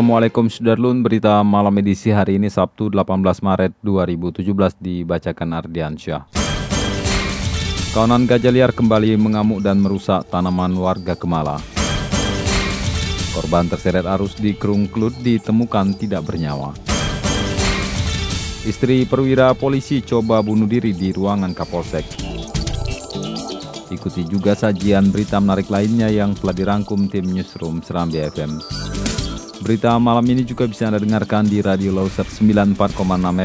Assalamualaikum Sudarlun, berita malam edisi hari ini Sabtu 18 Maret 2017 dibacakan Ardian Syah. Kawanan gajah liar kembali mengamuk dan merusak tanaman warga Kemala. Korban terseret arus di Kerungklut ditemukan tidak bernyawa. Istri perwira polisi coba bunuh diri di ruangan Kapolsek. Ikuti juga sajian berita menarik lainnya yang telah dirangkum tim Newsroom Serambi FM. Berita malam ini juga bisa Anda dengarkan di Radio Loser 94,6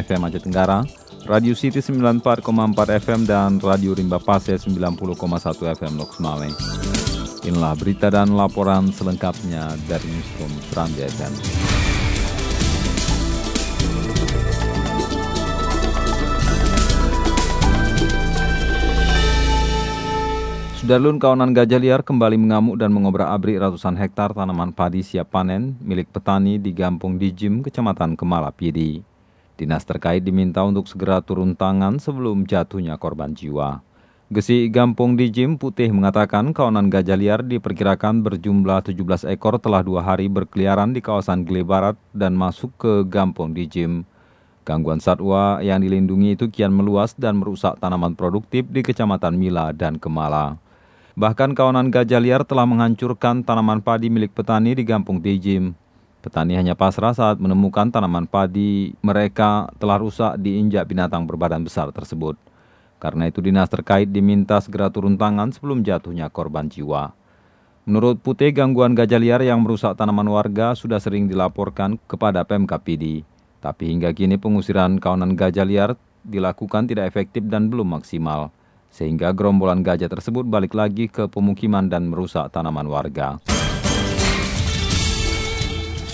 FM Aceh Tenggara, Radio City 94,4 FM, dan Radio Rimba Pase 90,1 FM Loks Male. Inilah berita dan laporan selengkapnya dari Newsroom Serambi FM. Sudarlun kawanan gajah liar kembali mengamuk dan mengobrak-abrik ratusan hektar tanaman padi siap panen milik petani di Gampung Dijim, Kecamatan Kemala Pidi. Dinas terkait diminta untuk segera turun tangan sebelum jatuhnya korban jiwa. Gesi Gampung Dijim Putih mengatakan kawanan gajah liar diperkirakan berjumlah 17 ekor telah dua hari berkeliaran di kawasan Gile Barat dan masuk ke Gampung Dijim. Gangguan satwa yang dilindungi itu kian meluas dan merusak tanaman produktif di Kecamatan Mila dan Kemala. Bahkan kawanan gajah liar telah menghancurkan tanaman padi milik petani di Gampung Dijim. Petani hanya pasrah saat menemukan tanaman padi mereka telah rusak diinjak binatang berbadan besar tersebut. Karena itu dinas terkait diminta segera turun tangan sebelum jatuhnya korban jiwa. Menurut Putih, gangguan gajah liar yang merusak tanaman warga sudah sering dilaporkan kepada Pemkap Pidi. Tapi hingga kini pengusiran kawanan gajah liar dilakukan tidak efektif dan belum maksimal sehingga gerombolan gajah tersebut balik lagi ke pemukiman dan merusak tanaman warga.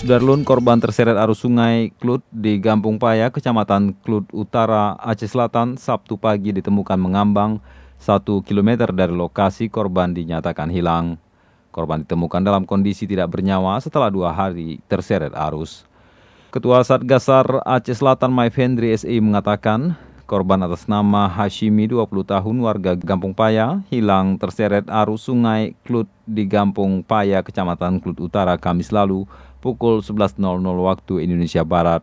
Sudarlun korban terseret arus sungai Klut di Gampung Paya, Kecamatan Klut Utara, Aceh Selatan, Sabtu pagi ditemukan mengambang satu kilometer dari lokasi korban dinyatakan hilang. Korban ditemukan dalam kondisi tidak bernyawa setelah dua hari terseret arus. Ketua Satgasar Aceh Selatan Maif Hendri SI mengatakan, Korban atas nama Hashimi 20 tahun warga Gampung Paya hilang terseret arus sungai Klut di Gampung Paya, Kecamatan Klut Utara, Kamis lalu pukul 11.00 waktu Indonesia Barat.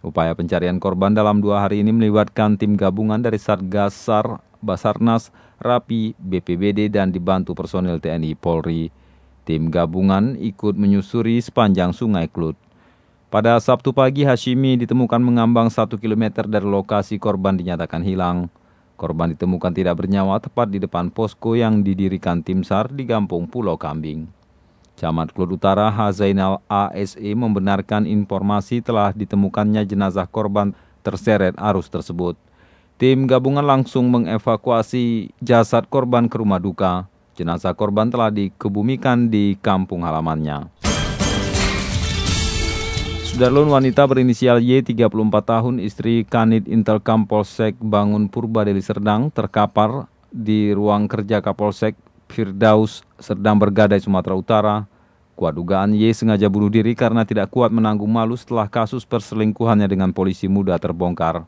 Upaya pencarian korban dalam dua hari ini melibatkan tim gabungan dari Satgas SAR, Basarnas, Rapi, BPBD, dan dibantu personil TNI Polri. Tim gabungan ikut menyusuri sepanjang sungai Klut. Pada Sabtu pagi, Hashimi ditemukan mengambang satu kilometer dari lokasi korban dinyatakan hilang. Korban ditemukan tidak bernyawa tepat di depan posko yang didirikan tim SAR di Gampung Pulau Kambing. Camat Klud Utara Hazainal ASE membenarkan informasi telah ditemukannya jenazah korban terseret arus tersebut. Tim gabungan langsung mengevakuasi jasad korban ke rumah duka. Jenazah korban telah dikebumikan di kampung halamannya. Sudarlun wanita berinisial Y 34 tahun istri Kanit Intel Polsek Bangun Purba Deli Serdang terkapar di ruang kerja Kapolsek Firdaus Serdang Bergadai Sumatera Utara. Kuat dugaan Y sengaja bunuh diri karena tidak kuat menanggung malu setelah kasus perselingkuhannya dengan polisi muda terbongkar.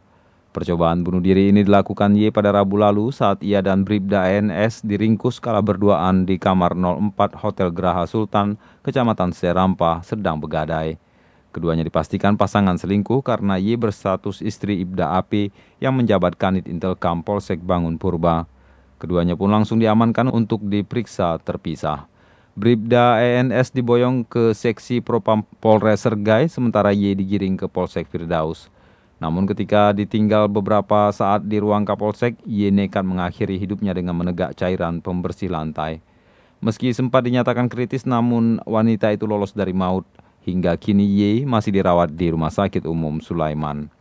Percobaan bunuh diri ini dilakukan Y pada Rabu lalu saat ia dan Bribda ANS diringkus kala berduaan di kamar 04 Hotel Geraha Sultan, Kecamatan Serampa, Sedang Begadai. Keduanya dipastikan pasangan selingkuh karena Y berstatus istri Ibda AP yang menjabat Kanit Intel Polsek Bangun Purba. Keduanya pun langsung diamankan untuk diperiksa terpisah. Bribda ENS diboyong ke seksi Propam Polres Sergai sementara Y digiring ke Polsek Firdaus. Namun ketika ditinggal beberapa saat di ruang Kapolsek, Y nekat mengakhiri hidupnya dengan menegak cairan pembersih lantai. Meski sempat dinyatakan kritis namun wanita itu lolos dari maut. Hingga kini Y masih dirawat di Rumah Sakit Umum Sulaiman.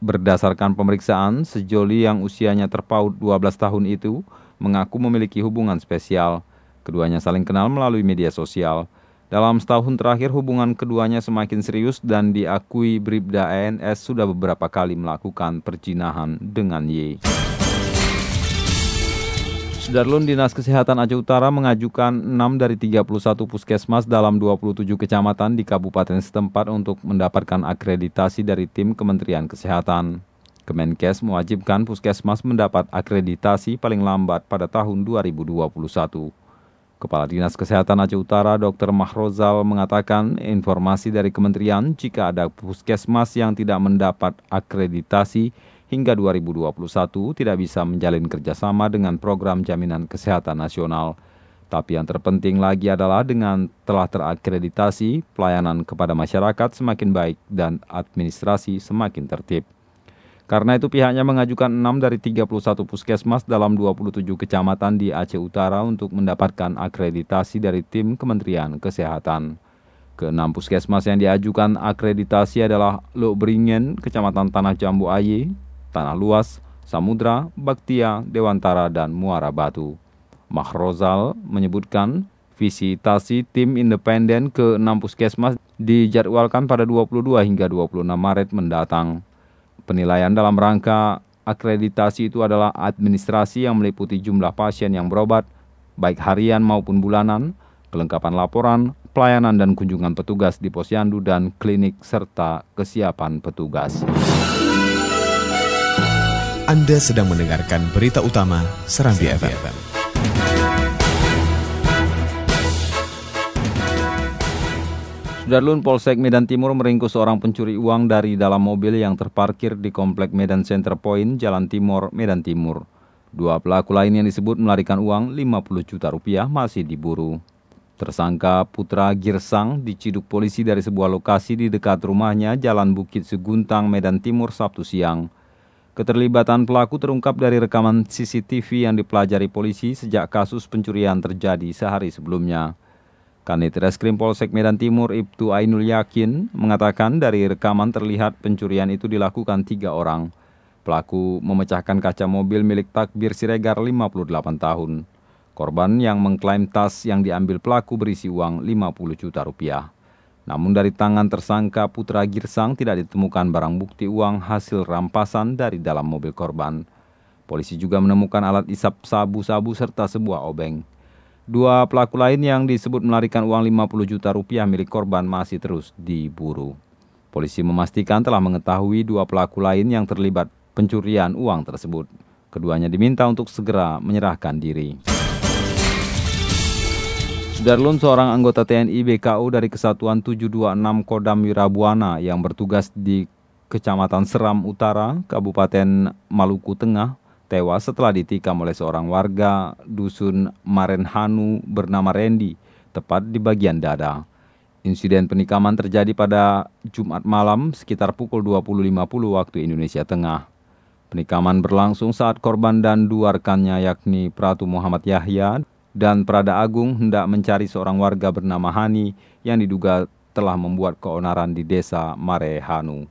Berdasarkan pemeriksaan, sejoli yang usianya terpaut 12 tahun itu mengaku memiliki hubungan spesial. Keduanya saling kenal melalui media sosial. Dalam setahun terakhir hubungan keduanya semakin serius dan diakui Bribda ENS sudah beberapa kali melakukan perjinahan dengan Y. Sudarlun Dinas Kesehatan Aceh Utara mengajukan 6 dari 31 puskesmas dalam 27 kecamatan di kabupaten setempat untuk mendapatkan akreditasi dari tim Kementerian Kesehatan. Kemenkes mewajibkan puskesmas mendapat akreditasi paling lambat pada tahun 2021. Kepala Dinas Kesehatan Aceh Utara Dr. Mahrozal mengatakan informasi dari kementerian jika ada puskesmas yang tidak mendapat akreditasi hingga 2021 tidak bisa menjalin kerjasama dengan program jaminan kesehatan nasional. Tapi yang terpenting lagi adalah dengan telah terakreditasi, pelayanan kepada masyarakat semakin baik dan administrasi semakin tertib. Karena itu pihaknya mengajukan 6 dari 31 puskesmas dalam 27 kecamatan di Aceh Utara untuk mendapatkan akreditasi dari tim Kementerian Kesehatan. Keenam puskesmas yang diajukan akreditasi adalah Lok Beringin, Kecamatan Tanah Jambu Aye, Tanah Luas, Samudra, Baktia, Dewantara, dan Muara Batu. Mahrozal menyebutkan visitasi tim independen ke 6 puskesmas dijadwalkan pada 22 hingga 26 Maret mendatang. Penilaian dalam rangka akreditasi itu adalah administrasi yang meliputi jumlah pasien yang berobat, baik harian maupun bulanan, kelengkapan laporan, pelayanan dan kunjungan petugas di posyandu dan klinik, serta kesiapan petugas. Anda sedang mendengarkan berita utama Serambi FM. Sudarlun Polsek Medan Timur meringkus seorang pencuri uang dari dalam mobil yang terparkir di Komplek Medan Center Point, Jalan Timur, Medan Timur. Dua pelaku lain yang disebut melarikan uang 50 juta rupiah masih diburu. Tersangka Putra Girsang diciduk polisi dari sebuah lokasi di dekat rumahnya Jalan Bukit Seguntang, Medan Timur, Sabtu siang. Keterlibatan pelaku terungkap dari rekaman CCTV yang dipelajari polisi sejak kasus pencurian terjadi sehari sebelumnya. Kanit Reskrim Polsek Medan Timur Ibtu Ainul Yakin mengatakan dari rekaman terlihat pencurian itu dilakukan tiga orang. Pelaku memecahkan kaca mobil milik Takbir Siregar 58 tahun. Korban yang mengklaim tas yang diambil pelaku berisi uang 50 juta rupiah. Namun dari tangan tersangka Putra Girsang tidak ditemukan barang bukti uang hasil rampasan dari dalam mobil korban. Polisi juga menemukan alat isap sabu-sabu serta sebuah obeng. Dua pelaku lain yang disebut melarikan uang 50 juta rupiah milik korban masih terus diburu. Polisi memastikan telah mengetahui dua pelaku lain yang terlibat pencurian uang tersebut. Keduanya diminta untuk segera menyerahkan diri. Sudarlun seorang anggota TNI BKU dari Kesatuan 726 Kodam Wirabuana yang bertugas di Kecamatan Seram Utara, Kabupaten Maluku Tengah, tewas setelah ditikam oleh seorang warga dusun Marenhanu bernama Randy, tepat di bagian dada. Insiden penikaman terjadi pada Jumat malam sekitar pukul 20.50 waktu Indonesia Tengah. Penikaman berlangsung saat korban dan dua rekannya yakni Pratu Muhammad Yahya dan Prada Agung hendak mencari seorang warga bernama Hani yang diduga telah membuat keonaran di desa Marehanu.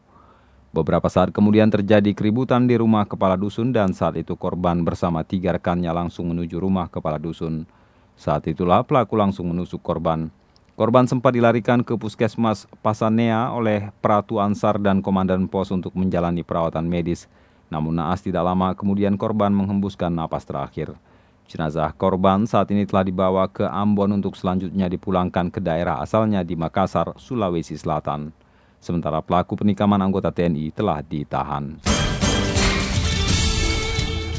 Beberapa saat kemudian terjadi keributan di rumah kepala dusun dan saat itu korban bersama tiga rekannya langsung menuju rumah kepala dusun. Saat itulah pelaku langsung menusuk korban. Korban sempat dilarikan ke puskesmas Pasanea oleh Pratu Ansar dan Komandan Pos untuk menjalani perawatan medis. Namun naas tidak lama kemudian korban menghembuskan napas terakhir. Jenazah korban saat ini telah dibawa ke Ambon untuk selanjutnya dipulangkan ke daerah asalnya di Makassar, Sulawesi Selatan sementara pelaku penikaman anggota TNI telah ditahan.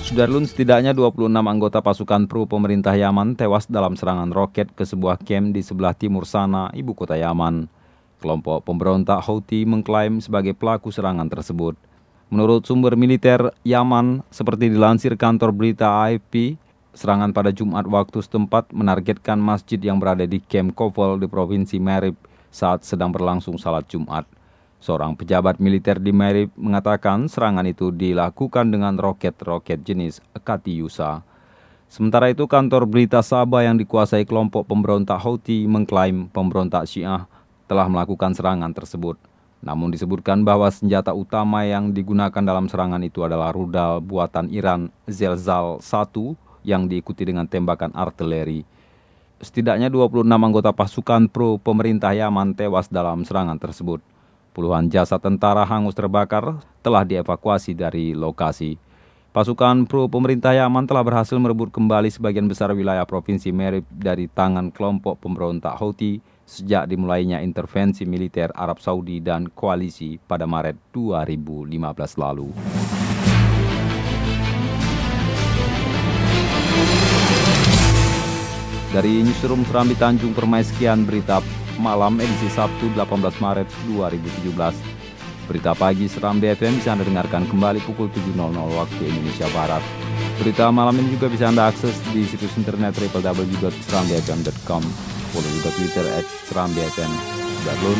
Sudarlun setidaknya 26 anggota pasukan pro pemerintah Yaman tewas dalam serangan roket ke sebuah camp di sebelah timur sana, ibu kota Yaman. Kelompok pemberontak Houthi mengklaim sebagai pelaku serangan tersebut. Menurut sumber militer Yaman, seperti dilansir kantor berita AFP, serangan pada Jumat waktu setempat menargetkan masjid yang berada di Camp Kovel di Provinsi Marib saat sedang berlangsung salat Jumat. Seorang pejabat militer di Marib mengatakan serangan itu dilakukan dengan roket-roket jenis Katyusha. Sementara itu kantor berita Sabah yang dikuasai kelompok pemberontak Houthi mengklaim pemberontak Syiah telah melakukan serangan tersebut. Namun disebutkan bahwa senjata utama yang digunakan dalam serangan itu adalah rudal buatan Iran Zelzal 1 yang diikuti dengan tembakan artileri. setidaknya 26 anggota pasukan pro pemerintah Yaman tewas dalam serangan tersebut. Puluhan jasa tentara hangus terbakar telah dievakuasi dari lokasi. Pasukan pro pemerintah Yaman telah berhasil merebut kembali sebagian besar wilayah Provinsi Merib dari tangan kelompok pemberontak Houthi sejak dimulainya intervensi militer Arab Saudi dan koalisi pada Maret 2015 lalu. Dari Newsroom Serambi Tanjung Permai sekian berita malam edisi Sabtu 18 Maret 2017. Berita pagi Serambi FM bisa Anda dengarkan kembali pukul 7.00 waktu Indonesia Barat. Berita malam ini juga bisa Anda akses di situs internet www.serambifm.com. Follow juga Twitter at Serambi FM. Darulun,